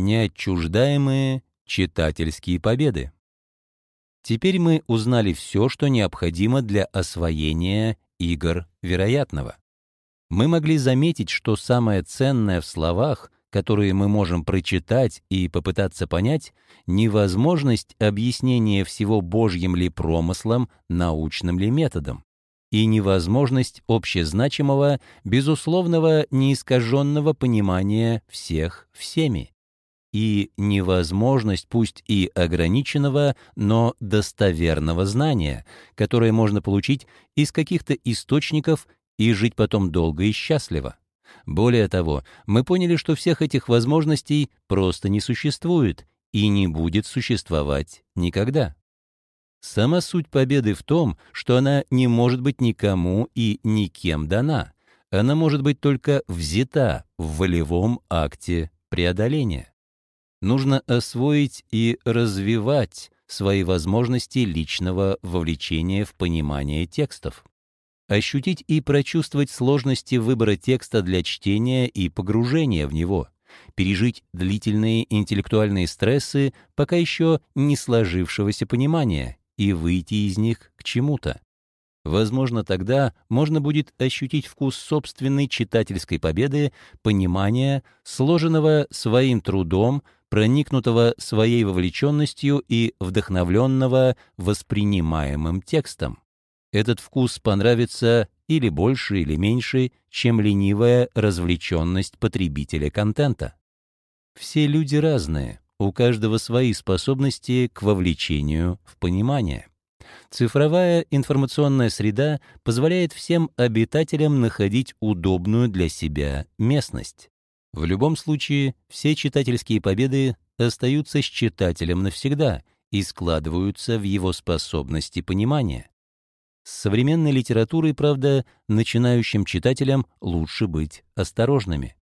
неотчуждаемые читательские победы. Теперь мы узнали все, что необходимо для освоения игр вероятного. Мы могли заметить, что самое ценное в словах, которые мы можем прочитать и попытаться понять, невозможность объяснения всего Божьим ли промыслом, научным ли методом, и невозможность общезначимого, безусловного, неискаженного понимания всех всеми и невозможность пусть и ограниченного, но достоверного знания, которое можно получить из каких-то источников и жить потом долго и счастливо. Более того, мы поняли, что всех этих возможностей просто не существует и не будет существовать никогда. Сама суть победы в том, что она не может быть никому и никем дана. Она может быть только взята в волевом акте преодоления нужно освоить и развивать свои возможности личного вовлечения в понимание текстов. Ощутить и прочувствовать сложности выбора текста для чтения и погружения в него, пережить длительные интеллектуальные стрессы пока еще не сложившегося понимания и выйти из них к чему-то. Возможно, тогда можно будет ощутить вкус собственной читательской победы, понимания, сложенного своим трудом, проникнутого своей вовлеченностью и вдохновленного воспринимаемым текстом. Этот вкус понравится или больше, или меньше, чем ленивая развлеченность потребителя контента. Все люди разные, у каждого свои способности к вовлечению в понимание. Цифровая информационная среда позволяет всем обитателям находить удобную для себя местность. В любом случае, все читательские победы остаются с читателем навсегда и складываются в его способности понимания. С современной литературой, правда, начинающим читателям лучше быть осторожными.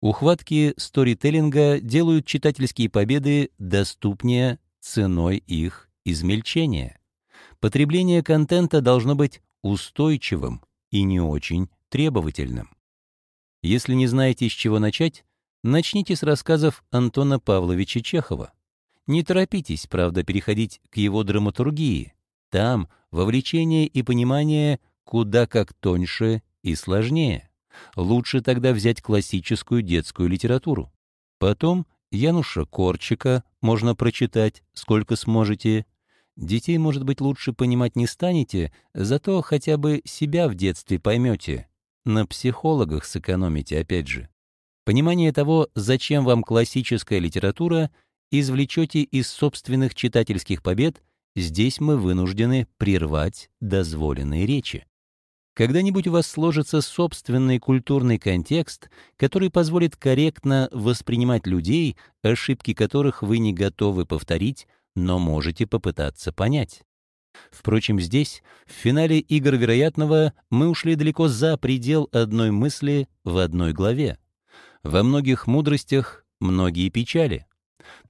Ухватки сторителлинга делают читательские победы доступнее ценой их измельчения. Потребление контента должно быть устойчивым и не очень требовательным. Если не знаете, с чего начать, начните с рассказов Антона Павловича Чехова. Не торопитесь, правда, переходить к его драматургии. Там вовлечение и понимание куда как тоньше и сложнее. Лучше тогда взять классическую детскую литературу. Потом Януша Корчика можно прочитать, сколько сможете. Детей, может быть, лучше понимать не станете, зато хотя бы себя в детстве поймете. На психологах сэкономите, опять же. Понимание того, зачем вам классическая литература, извлечете из собственных читательских побед, здесь мы вынуждены прервать дозволенные речи. Когда-нибудь у вас сложится собственный культурный контекст, который позволит корректно воспринимать людей, ошибки которых вы не готовы повторить, но можете попытаться понять. Впрочем, здесь, в финале «Игр вероятного», мы ушли далеко за предел одной мысли в одной главе. Во многих мудростях многие печали.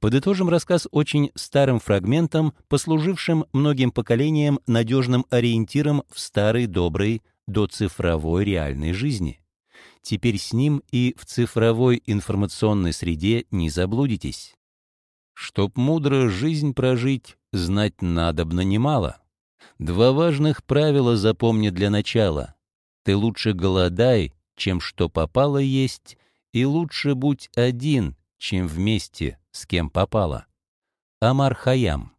Подытожим рассказ очень старым фрагментом, послужившим многим поколениям надежным ориентиром в старой доброй доцифровой реальной жизни. Теперь с ним и в цифровой информационной среде не заблудитесь. Чтоб мудро жизнь прожить, знать надобно немало. Два важных правила запомни для начала. Ты лучше голодай, чем что попало есть, и лучше будь один, чем вместе с кем попало. Амар Хаям